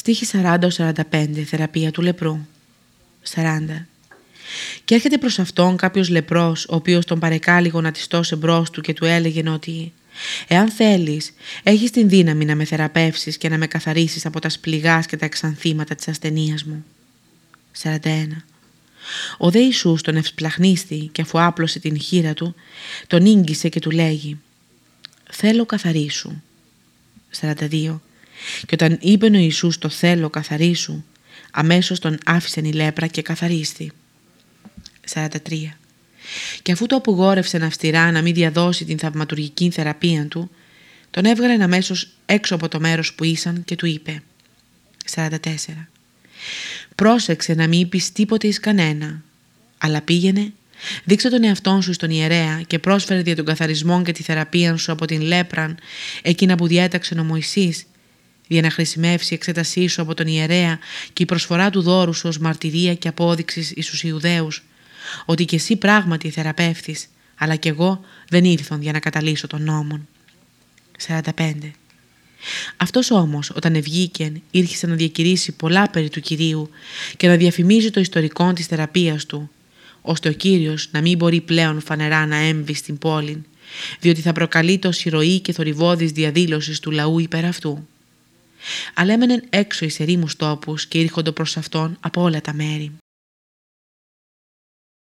Στίχη 40-45 Θεραπεία του λεπρού 40 Και έρχεται προς αυτόν κάποιος λεπρός ο οποίος τον παρεκάλυγο να τιστώσει μπρος του και του έλεγε ότι Εάν θέλεις, έχεις την δύναμη να με θεραπεύσεις και να με καθαρίσεις από τα σπληγάς και τα εξανθήματα της ασθενείας μου. 41. Ο δε Ιησούς τον ευσπλαχνίστη και αφού άπλωσε την χείρα του, τον ίγγισε και του λέγει «Θέλω καθαρίσου». 42. Και όταν είπε ο Ιησούς το θέλω καθαρίσου, αμέσως τον άφησε η λέπρα και καθαρίστη. 43. Και αφού το απογόρευσε αυστηρά να μην διαδώσει την θαυματουργική θεραπεία του, τον έβγαλε αμέσως έξω από το μέρος που ήσαν και του είπε 44. Πρόσεξε να μην πεις τίποτε εις κανένα, αλλά πήγαινε, δείξε τον εαυτό σου στον ιερέα και πρόσφερε δια τον καθαρισμό και τη θεραπεία σου από την λέπραν, εκείνα που διέταξε ο Μωυσής, για να χρησιμεύσει η εξέτασή σου από τον ιερέα και η προσφορά του δώρου σου ως μαρτυρία και απόδειξης εις τους Ιουδαίους, ότι και εσύ πράγματι θεραπεύθης, αλλά κι εγώ δεν ήρθον για να καταλύσω τον νόμον. 45. Αυτός όμως όταν ευγήκεν ήρχισε να διακηρύσει πολλά περί του Κυρίου και να διαφημίζει το ιστορικό της θεραπείας του, ώστε ο Κύριος να μην μπορεί πλέον φανερά να έμβει στην πόλη, διότι θα προκαλεί το ηρωή και θορυβόδης διαδήλωσης του λαού υπέρ αυτού. Αλλά έμενεν έξω εις ερήμους τόπους και ήρχοντο προς αυτόν από όλα τα μέρη.